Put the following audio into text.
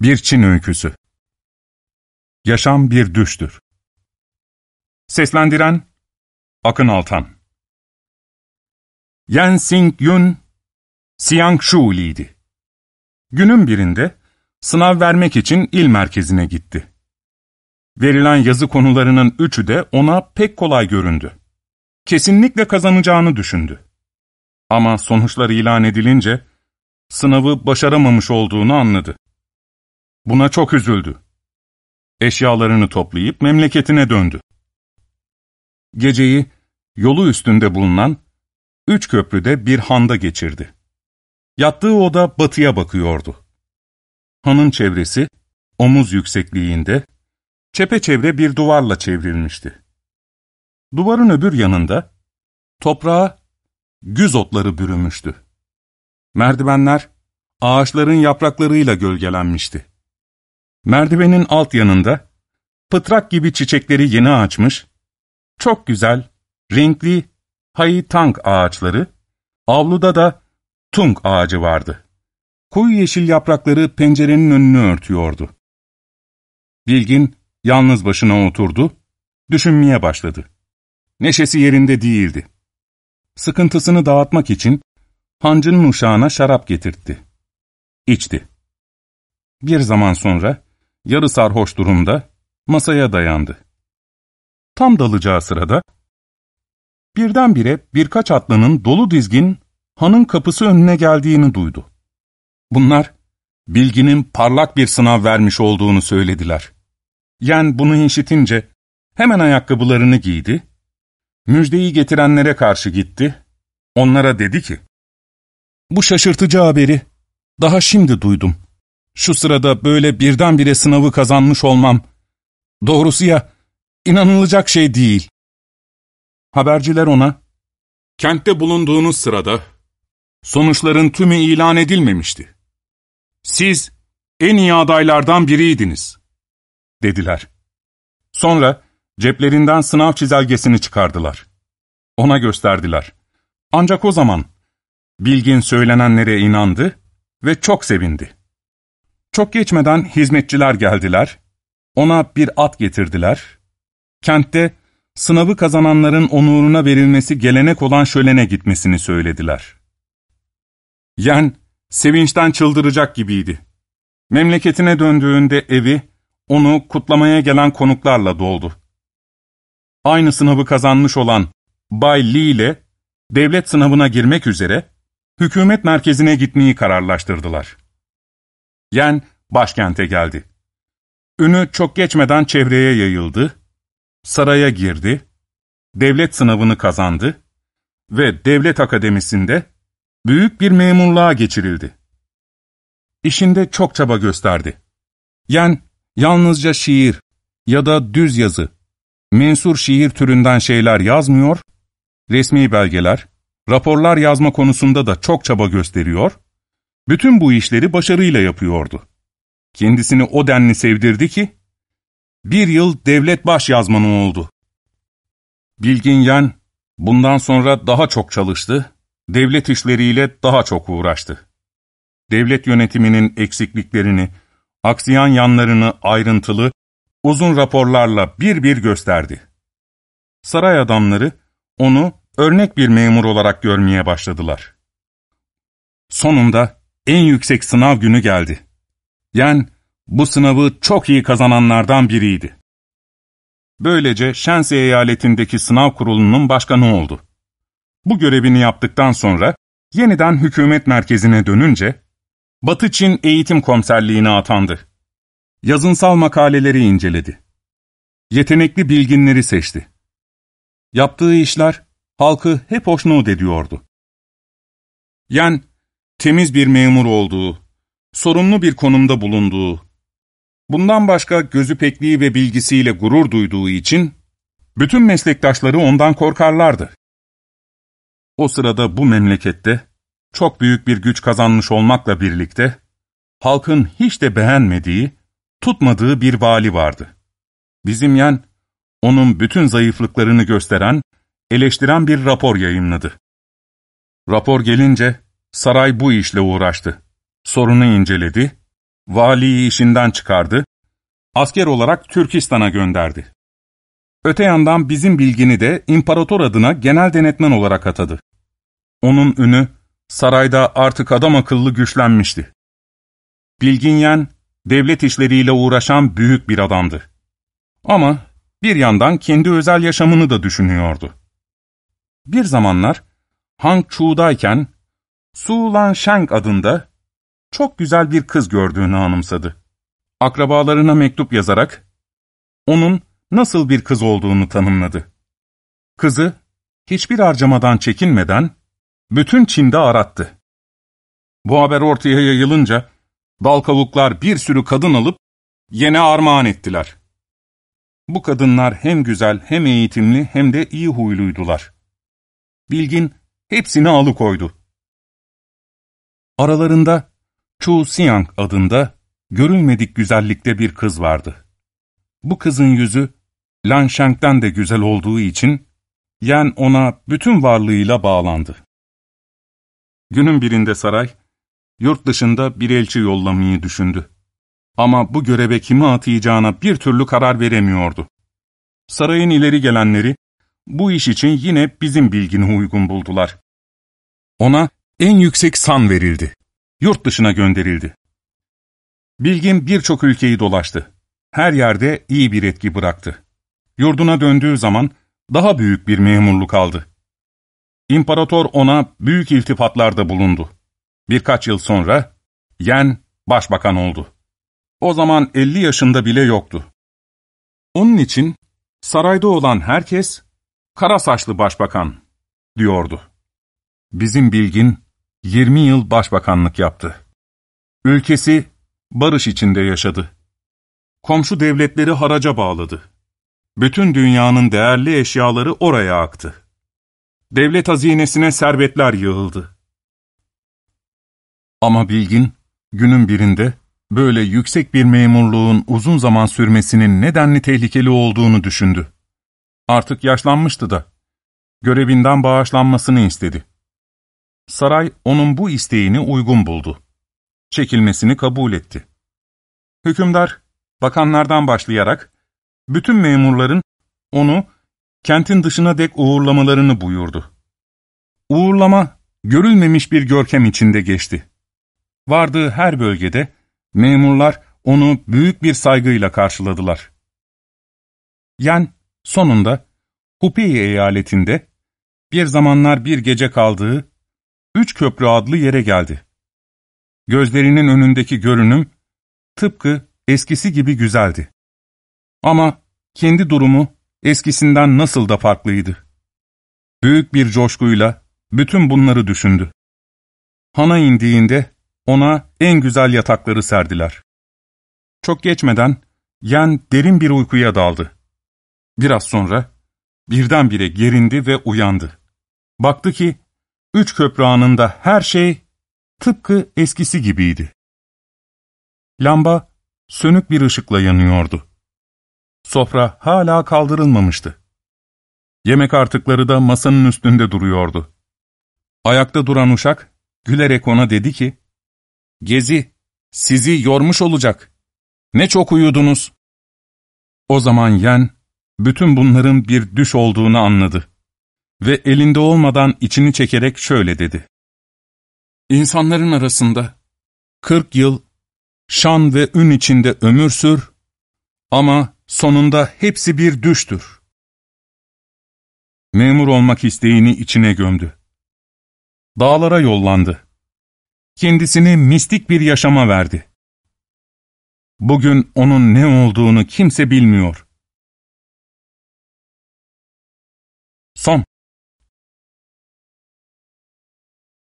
Bir Çin Öyküsü Yaşam bir düştür. Seslendiren Akın Altan Yan Sing Yun, Siang Shuli'ydi. Günün birinde sınav vermek için il merkezine gitti. Verilen yazı konularının üçü de ona pek kolay göründü. Kesinlikle kazanacağını düşündü. Ama sonuçlar ilan edilince sınavı başaramamış olduğunu anladı. Buna çok üzüldü. Eşyalarını toplayıp memleketine döndü. Geceyi yolu üstünde bulunan üç köprüde bir handa geçirdi. Yattığı oda batıya bakıyordu. Hanın çevresi omuz yüksekliğinde çepeçevre bir duvarla çevrilmişti. Duvarın öbür yanında toprağa güz otları bürümüştü. Merdivenler ağaçların yapraklarıyla gölgelenmişti. Merdivenin alt yanında, pıtrak gibi çiçekleri yeni açmış, çok güzel, renkli hayitang ağaçları, avluda da tung ağacı vardı. Koyu yeşil yaprakları pencerenin önünü örtüyordu. Bilgin yalnız başına oturdu, düşünmeye başladı. Neşesi yerinde değildi. Sıkıntısını dağıtmak için hancının uşağına şarap getirtti. İçti. Bir zaman sonra yarı sarhoş durumda masaya dayandı. Tam dalacağı sırada, birdenbire birkaç atlının dolu dizgin hanın kapısı önüne geldiğini duydu. Bunlar, bilginin parlak bir sınav vermiş olduğunu söylediler. Yen bunu işitince hemen ayakkabılarını giydi, müjdeyi getirenlere karşı gitti, onlara dedi ki, ''Bu şaşırtıcı haberi daha şimdi duydum. Şu sırada böyle birdenbire sınavı kazanmış olmam, doğrusu ya, inanılacak şey değil. Haberciler ona, kentte bulunduğunuz sırada, sonuçların tümü ilan edilmemişti. Siz en iyi adaylardan biriydiniz, dediler. Sonra ceplerinden sınav çizelgesini çıkardılar. Ona gösterdiler. Ancak o zaman Bilgin söylenenlere inandı ve çok sevindi. Çok geçmeden hizmetçiler geldiler, ona bir at getirdiler. Kentte sınavı kazananların onuruna verilmesi gelenek olan şölene gitmesini söylediler. Yen, sevinçten çıldıracak gibiydi. Memleketine döndüğünde evi, onu kutlamaya gelen konuklarla doldu. Aynı sınavı kazanmış olan Bay Lee ile devlet sınavına girmek üzere hükümet merkezine gitmeyi kararlaştırdılar. Yen başkente geldi. Ünü çok geçmeden çevreye yayıldı, saraya girdi, devlet sınavını kazandı ve devlet akademisinde büyük bir memurluğa geçirildi. İşinde çok çaba gösterdi. Yen yalnızca şiir ya da düz yazı, mensur şiir türünden şeyler yazmıyor, resmi belgeler, raporlar yazma konusunda da çok çaba gösteriyor, bütün bu işleri başarıyla yapıyordu. Kendisini o denli sevdirdi ki, bir yıl devlet baş yazmanı oldu. Bilgin Yen, bundan sonra daha çok çalıştı, devlet işleriyle daha çok uğraştı. Devlet yönetiminin eksikliklerini, aksayan yanlarını ayrıntılı, uzun raporlarla bir bir gösterdi. Saray adamları onu örnek bir memur olarak görmeye başladılar. Sonunda en yüksek sınav günü geldi. Yen, bu sınavı çok iyi kazananlardan biriydi. Böylece Şensi eyaletindeki sınav kurulunun başkanı oldu. Bu görevini yaptıktan sonra yeniden hükümet merkezine dönünce, Batı Çin Eğitim Komiserliğine atandı. Yazınsal makaleleri inceledi. Yetenekli bilginleri seçti. Yaptığı işler halkı hep hoşnut ediyordu. Yen, temiz bir memur olduğu, sorumlu bir konumda bulunduğu, bundan başka gözü pekliği ve bilgisiyle gurur duyduğu için, bütün meslektaşları ondan korkarlardı. O sırada bu memlekette, çok büyük bir güç kazanmış olmakla birlikte, halkın hiç de beğenmediği, tutmadığı bir vali vardı. Bizim yen, onun bütün zayıflıklarını gösteren, eleştiren bir rapor yayınladı. Rapor gelince, saray bu işle uğraştı. Sorunu inceledi valiyi işinden çıkardı, asker olarak Türkistan'a gönderdi. Öte yandan bizim bilgini de imparator adına genel denetmen olarak atadı. Onun ünü sarayda artık adam akıllı güçlenmişti. Bilginyen, devlet işleriyle uğraşan büyük bir adamdı. Ama bir yandan kendi özel yaşamını da düşünüyordu. Bir zamanlar Hang Chu'dayken Su Lan Sheng adında çok güzel bir kız gördüğünü anımsadı. Akrabalarına mektup yazarak onun nasıl bir kız olduğunu tanımladı. Kızı hiçbir harcamadan çekinmeden bütün Çin'de arattı. Bu haber ortaya yayılınca dal kavuklar bir sürü kadın alıp yene armağan ettiler. Bu kadınlar hem güzel hem eğitimli hem de iyi huyluydular. Bilgin hepsini alıkoydu. Aralarında Chu Xiang adında görülmedik güzellikte bir kız vardı. Bu kızın yüzü Lan Shang'den de güzel olduğu için Yen ona bütün varlığıyla bağlandı. Günün birinde saray, yurt dışında bir elçi yollamayı düşündü. Ama bu göreve kimi atayacağına bir türlü karar veremiyordu. Sarayın ileri gelenleri, bu iş için yine bizim bilgini uygun buldular. Ona en yüksek san verildi. Yurt dışına gönderildi. Bilgin birçok ülkeyi dolaştı. Her yerde iyi bir etki bıraktı. Yurduna döndüğü zaman daha büyük bir memurluk aldı. İmparator ona büyük iltifatlarda bulundu. Birkaç yıl sonra Yen başbakan oldu. O zaman 50 yaşında bile yoktu. Onun için sarayda olan herkes kara saçlı başbakan diyordu. Bizim bilgin 20 yıl başbakanlık yaptı. Ülkesi barış içinde yaşadı. Komşu devletleri haraca bağladı. Bütün dünyanın değerli eşyaları oraya aktı. Devlet hazinesine servetler yığıldı. Ama Bilgin, günün birinde böyle yüksek bir memurluğun uzun zaman sürmesinin nedenli tehlikeli olduğunu düşündü. Artık yaşlanmıştı da, görevinden bağışlanmasını istedi. Saray onun bu isteğini uygun buldu. Çekilmesini kabul etti. Hükümdar, bakanlardan başlayarak, bütün memurların onu kentin dışına dek uğurlamalarını buyurdu. Uğurlama, görülmemiş bir görkem içinde geçti. Vardığı her bölgede, memurlar onu büyük bir saygıyla karşıladılar. Yan, sonunda, Hupeyi eyaletinde, bir zamanlar bir gece kaldığı Üç Köprü adlı yere geldi. Gözlerinin önündeki görünüm, tıpkı eskisi gibi güzeldi. Ama kendi durumu eskisinden nasıl da farklıydı. Büyük bir coşkuyla bütün bunları düşündü. Hana indiğinde ona en güzel yatakları serdiler. Çok geçmeden Yen derin bir uykuya daldı. Biraz sonra birdenbire gerindi ve uyandı. Baktı ki üç köprü anında her şey tıpkı eskisi gibiydi. Lamba sönük bir ışıkla yanıyordu. Sofra hala kaldırılmamıştı. Yemek artıkları da masanın üstünde duruyordu. Ayakta duran uşak, gülerek ona dedi ki, ''Gezi, sizi yormuş olacak. Ne çok uyudunuz.'' O zaman Yen, bütün bunların bir düş olduğunu anladı. Ve elinde olmadan içini çekerek şöyle dedi. İnsanların arasında kırk yıl şan ve ün içinde ömür sür ama sonunda hepsi bir düştür. Memur olmak isteğini içine gömdü. Dağlara yollandı. Kendisini mistik bir yaşama verdi. Bugün onun ne olduğunu kimse bilmiyor.